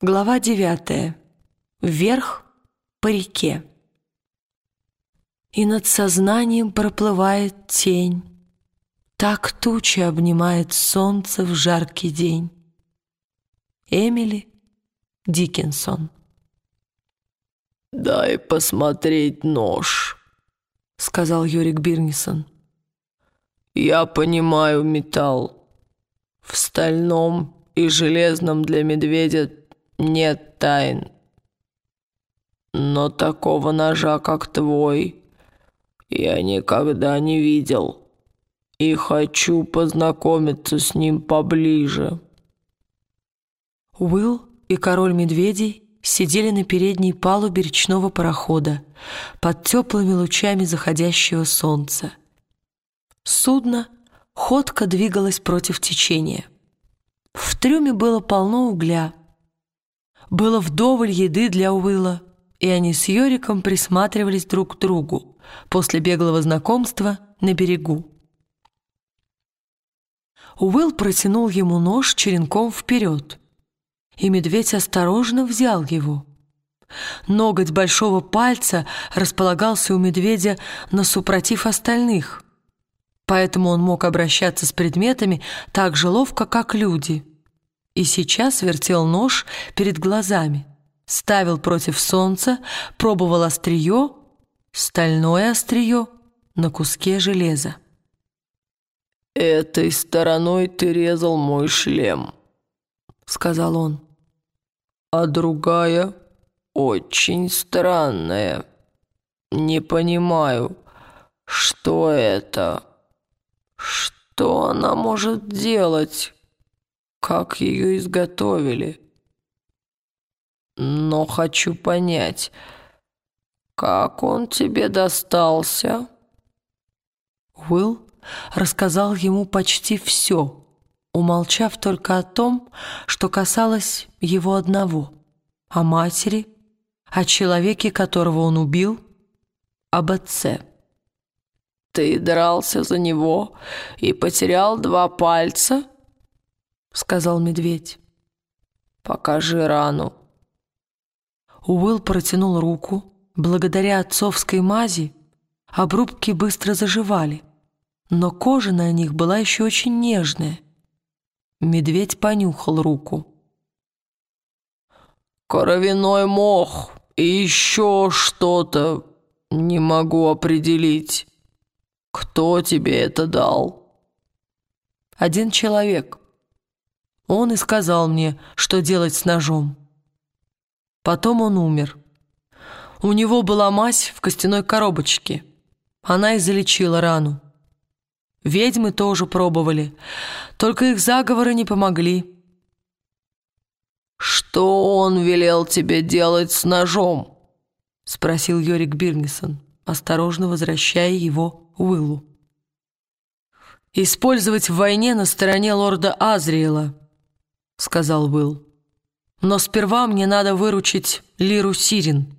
Глава девятая. Вверх по реке. И над сознанием проплывает тень, Так туча обнимает солнце в жаркий день. Эмили Диккенсон. «Дай посмотреть нож», — сказал Юрик Бирнисон. «Я понимаю металл. В стальном и железном для медведя нет тайн. Но такого ножа, как твой, я никогда не видел и хочу познакомиться с ним поближе». Уилл и король медведей сидели на передней палубе речного парохода под теплыми лучами заходящего солнца. Судно ходко двигалось против течения. В трюме было полно угля, было вдоволь еды для Уилла, и они с Йориком присматривались друг к другу после беглого знакомства на берегу. Уилл протянул ему нож черенком вперед, и медведь осторожно взял его. Ноготь большого пальца располагался у медведя на супротив остальных, поэтому он мог обращаться с предметами так же ловко, как люди — и сейчас вертел нож перед глазами, ставил против солнца, пробовал острие, стальное острие на куске железа. «Этой стороной ты резал мой шлем», — сказал он. «А другая очень странная. Не понимаю, что это? Что она может делать?» Как ее изготовили. Но хочу понять, как он тебе достался?» Уилл рассказал ему почти все, умолчав только о том, что касалось его одного, о матери, о человеке, которого он убил, об отце. «Ты дрался за него и потерял два пальца?» — сказал медведь. «Покажи рану». Уилл протянул руку. Благодаря отцовской мази обрубки быстро заживали, но кожа на них была еще очень нежная. Медведь понюхал руку. «Коровяной мох и еще что-то не могу определить. Кто тебе это дал?» «Один человек», он и сказал мне, что делать с ножом. Потом он умер. У него была мазь в костяной коробочке. Она и залечила рану. Ведьмы тоже пробовали, только их заговоры не помогли. «Что он велел тебе делать с ножом?» — спросил Йорик Бирнисон, осторожно возвращая его Уиллу. «Использовать в войне на стороне лорда Азриэла», — сказал Уилл. «Но сперва мне надо выручить Лиру Сирин».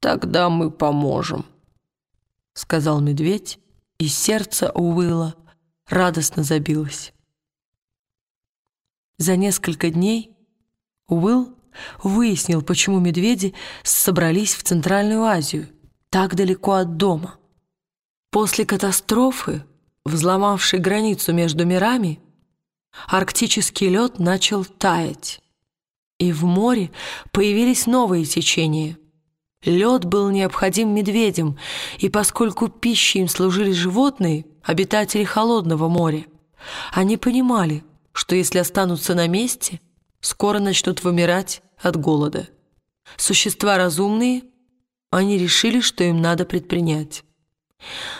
«Тогда мы поможем», — сказал медведь, и сердце Уилла радостно забилось. За несколько дней Уилл выяснил, почему медведи собрались в Центральную Азию, так далеко от дома. После катастрофы, взломавшей границу между мирами, Арктический лед начал таять, и в море появились новые течения. Лед был необходим медведям, и поскольку пищей им служили животные, обитатели холодного моря, они понимали, что если останутся на месте, скоро начнут вымирать от голода. Существа разумные, они решили, что им надо предпринять.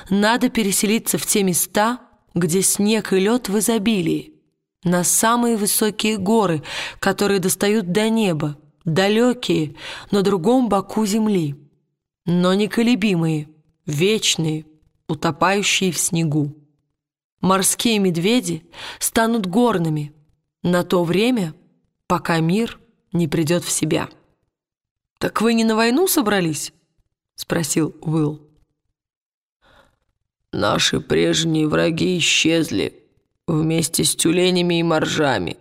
Надо переселиться в те места, где снег и лед в изобилии, на самые высокие горы, которые достают до неба, далекие, на другом боку земли, но неколебимые, вечные, утопающие в снегу. Морские медведи станут горными на то время, пока мир не придет в себя. «Так вы не на войну собрались?» — спросил Уилл. «Наши прежние враги исчезли», вместе с тюленями и моржами.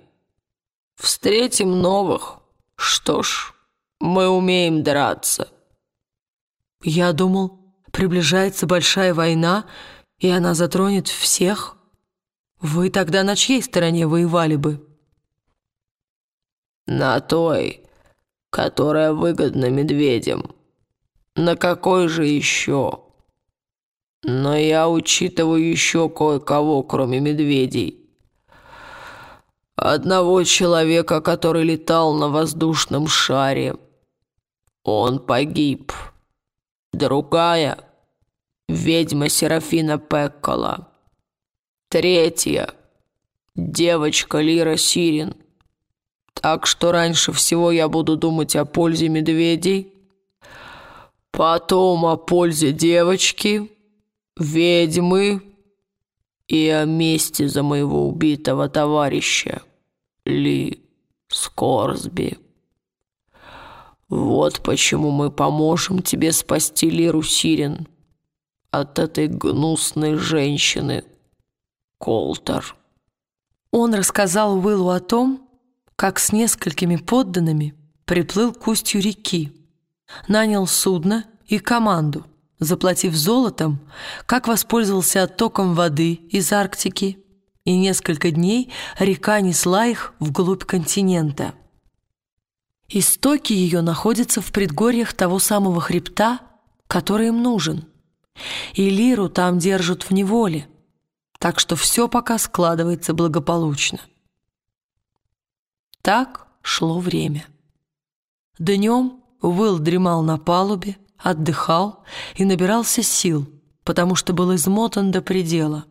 Встретим новых. Что ж, мы умеем драться». «Я думал, приближается большая война, и она затронет всех. Вы тогда на чьей стороне воевали бы?» «На той, которая выгодна медведям. На какой же еще? Но я учитываю еще кое-кого, кроме медведей. Одного человека, который летал на воздушном шаре. Он погиб. Другая — ведьма Серафина Пеккола. Третья — девочка Лира Сирин. Так что раньше всего я буду думать о пользе медведей, потом о пользе девочки, ведьмы и о мести за моего убитого товарища Ли Скорсби. Вот почему мы поможем тебе спасти Лиру Сирин от этой гнусной женщины, Колтер. Он рассказал Уиллу о том, как с несколькими подданными приплыл к устью реки, нанял судно и команду, заплатив золотом, как воспользовался оттоком воды из Арктики, и несколько дней река несла их вглубь континента. Истоки ее находятся в предгорьях того самого хребта, который им нужен. И Лиру там держат в неволе, так что все пока складывается благополучно. Так шло время. Днем Уилл дремал на палубе, отдыхал и набирался сил, потому что был измотан до предела.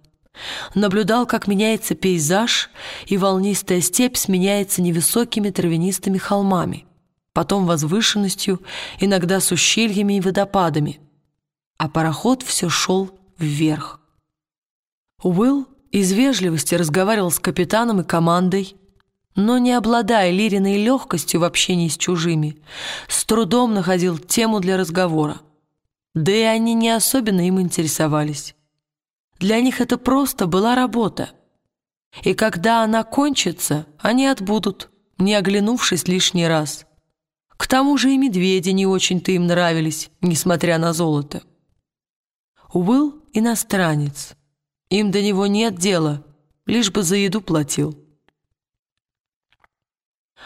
Наблюдал, как меняется пейзаж, и волнистая степь сменяется невысокими травянистыми холмами потом возвышенностью, иногда с ущельями и водопадами. А пароход все шел вверх. Уилл из вежливости разговаривал с капитаном и командой, но, не обладая лириной легкостью в общении с чужими, с трудом находил тему для разговора. Да и они не особенно им интересовались. Для них это просто была работа. И когда она кончится, они отбудут, не оглянувшись лишний раз. К тому же и медведи не очень-то им нравились, несмотря на золото. Уилл — иностранец. Им до него нет дела, лишь бы за еду платил.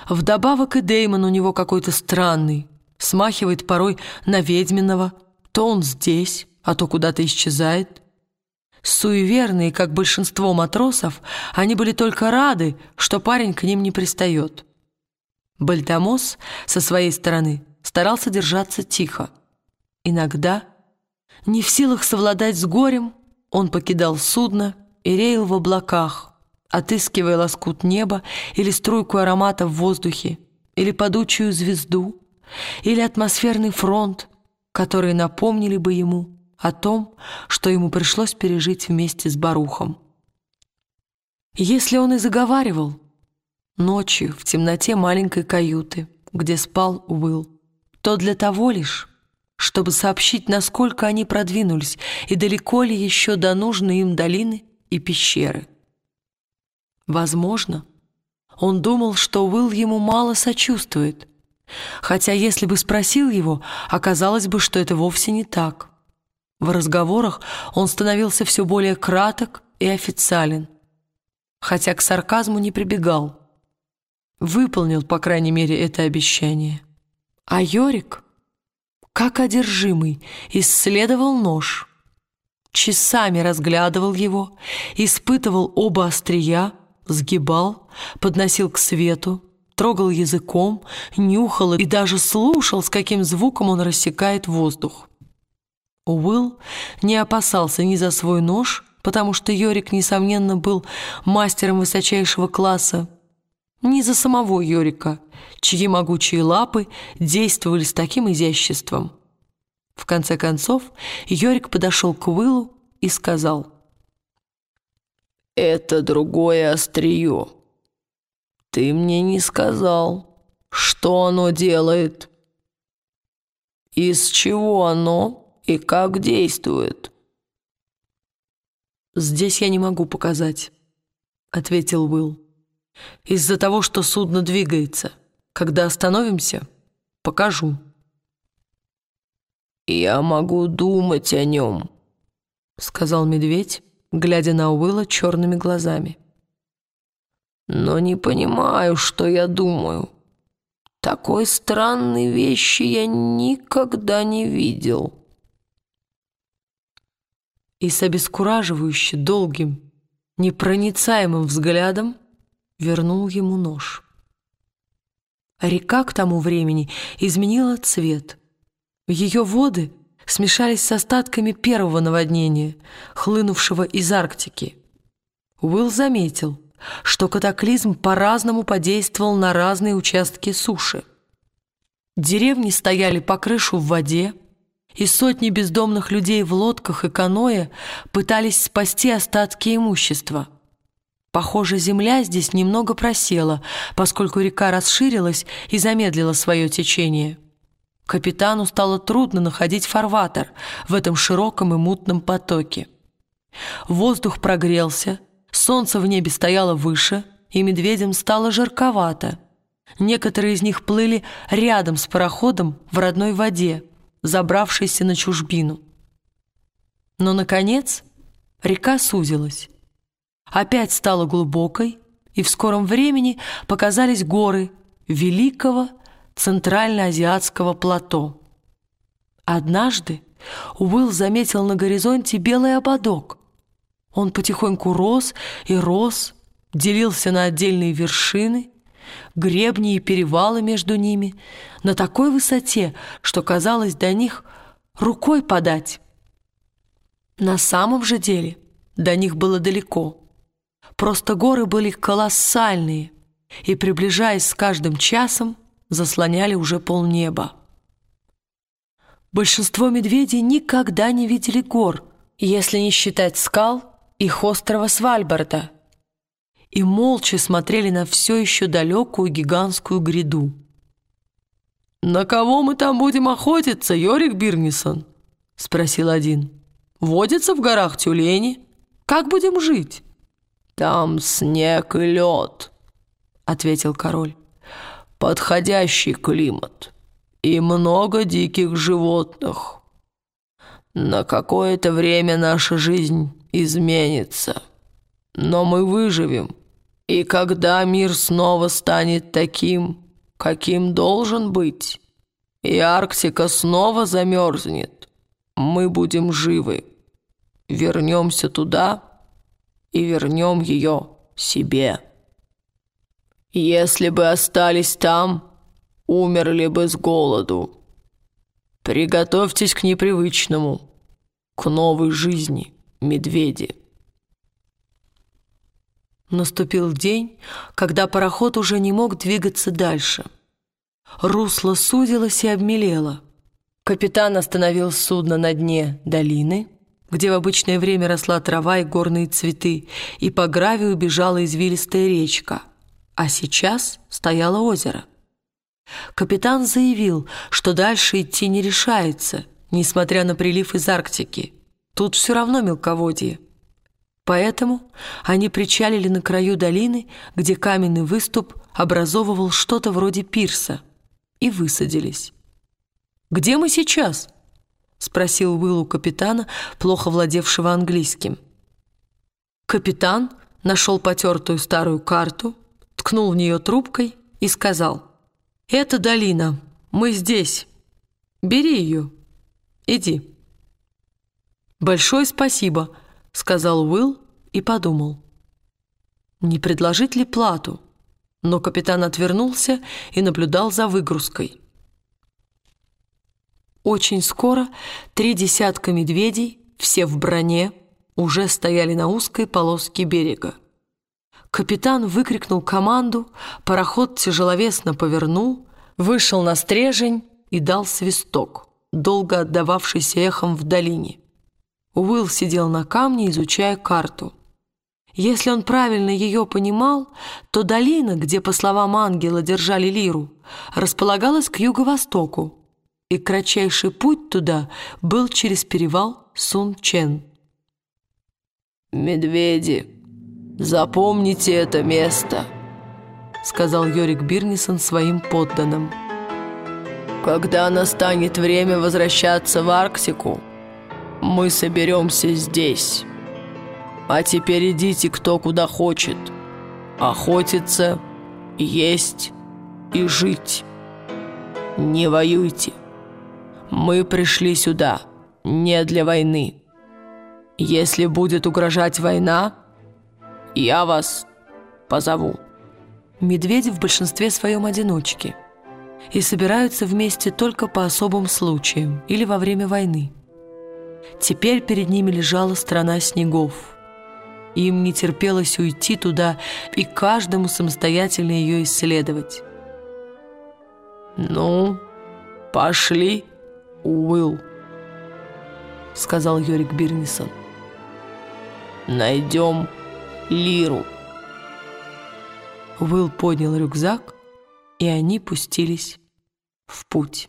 Вдобавок и Деймон у него какой-то странный, смахивает порой на ведьминого, то он здесь, а то куда-то исчезает. Суеверные, как большинство матросов, они были только рады, что парень к ним не пристает. Бальтамос со своей стороны старался держаться тихо. Иногда, не в силах совладать с горем, он покидал судно и реял в облаках, отыскивая лоскут неба или струйку аромата в воздухе, или падучую звезду, или атмосферный фронт, которые напомнили бы ему о том, что ему пришлось пережить вместе с Барухом. Если он и заговаривал, ночью в темноте маленькой каюты, где спал Уилл, то для того лишь, чтобы сообщить, насколько они продвинулись и далеко ли еще до нужной им долины и пещеры. Возможно, он думал, что Уилл ему мало сочувствует, хотя если бы спросил его, оказалось бы, что это вовсе не так. В разговорах он становился все более краток и официален, хотя к сарказму не прибегал – выполнил, по крайней мере, это обещание. А Йорик, как одержимый, исследовал нож. Часами разглядывал его, испытывал оба острия, сгибал, подносил к свету, трогал языком, нюхал и даже слушал, с каким звуком он рассекает воздух. Уилл не опасался ни за свой нож, потому что Йорик, несомненно, был мастером высочайшего класса, ни за самого Йорика, чьи могучие лапы действовали с таким изяществом. В конце концов, Йорик подошел к Уиллу и сказал, «Это другое острие. Ты мне не сказал, что оно делает, из чего оно и как действует». «Здесь я не могу показать», — ответил Уилл. Из-за того, что судно двигается. Когда остановимся, покажу». «Я могу думать о нем», — сказал медведь, глядя на Уилла черными глазами. «Но не понимаю, что я думаю. Такой странной вещи я никогда не видел». И с обескураживающе долгим, непроницаемым взглядом вернул ему нож. Река к тому времени изменила цвет. Ее воды смешались с остатками первого наводнения, хлынувшего из Арктики. Уилл заметил, что катаклизм по-разному подействовал на разные участки суши. Деревни стояли по крышу в воде, и сотни бездомных людей в лодках и каноэ пытались спасти остатки имущества. Похоже, земля здесь немного просела, поскольку река расширилась и замедлила свое течение. Капитану стало трудно находить фарватер в этом широком и мутном потоке. Воздух прогрелся, солнце в небе стояло выше, и медведям стало жарковато. Некоторые из них плыли рядом с пароходом в родной воде, забравшейся на чужбину. Но, наконец, река сузилась. Опять стала глубокой, и в скором времени показались горы великого центральноазиатского плато. Однажды Уилл заметил на горизонте белый ободок. Он потихоньку рос и рос, делился на отдельные вершины, гребни и перевалы между ними, на такой высоте, что казалось до них рукой подать. На самом же деле до них было далеко. Просто горы были колоссальные, и, приближаясь с каждым часом, заслоняли уже полнеба. Большинство медведей никогда не видели гор, если не считать скал их острова Свальбарда, и молча смотрели на все еще далекую гигантскую гряду. «На кого мы там будем охотиться, Йорик Бирнисон?» — спросил один. «Водятся в горах тюлени? Как будем жить?» «Там снег и лед», — ответил король подходящий климат и много диких животных. На какое-то время наша жизнь изменится, но мы выживем, и когда мир снова станет таким, каким должен быть, и Арктика снова замерзнет, мы будем живы. Вернемся туда и вернем ее себе». Если бы остались там, умерли бы с голоду. Приготовьтесь к непривычному, к новой жизни, медведи. Наступил день, когда пароход уже не мог двигаться дальше. Русло сузилось и обмелело. Капитан остановил судно на дне долины, где в обычное время росла трава и горные цветы, и по гравию бежала извилистая речка – а сейчас стояло озеро. Капитан заявил, что дальше идти не решается, несмотря на прилив из Арктики. Тут все равно мелководье. Поэтому они причалили на краю долины, где каменный выступ образовывал что-то вроде пирса, и высадились. «Где мы сейчас?» — спросил Уилл у капитана, плохо владевшего английским. Капитан нашел потертую старую карту — ткнул в нее трубкой и сказал, «Это долина, мы здесь. Бери ее, иди». «Большое спасибо», — сказал Уилл и подумал. Не предложить ли плату? Но капитан отвернулся и наблюдал за выгрузкой. Очень скоро три десятка медведей, все в броне, уже стояли на узкой полоске берега. Капитан выкрикнул команду, пароход тяжеловесно повернул, вышел на стрежень и дал свисток, долго отдававшийся эхом в долине. Уилл сидел на камне, изучая карту. Если он правильно ее понимал, то долина, где, по словам ангела, держали лиру, располагалась к юго-востоку, и кратчайший путь туда был через перевал Сун-Чен. «Медведи», Запомните это место. — сказал Йорик Бирнисон своим подданным. «Когда настанет время возвращаться в Арктику, мы соберемся здесь. А теперь идите кто куда хочет. Охотиться, есть и жить. Не воюйте. Мы пришли сюда не для войны. Если будет угрожать война, я вас позову». Медведи в большинстве своем одиночки и собираются вместе только по особым случаям или во время войны. Теперь перед ними лежала страна снегов. Им не терпелось уйти туда и каждому самостоятельно ее исследовать. «Ну, пошли, Уилл», — сказал Йорик Бирнисон. «Найдем Лиру». Уилл поднял рюкзак, и они пустились в путь.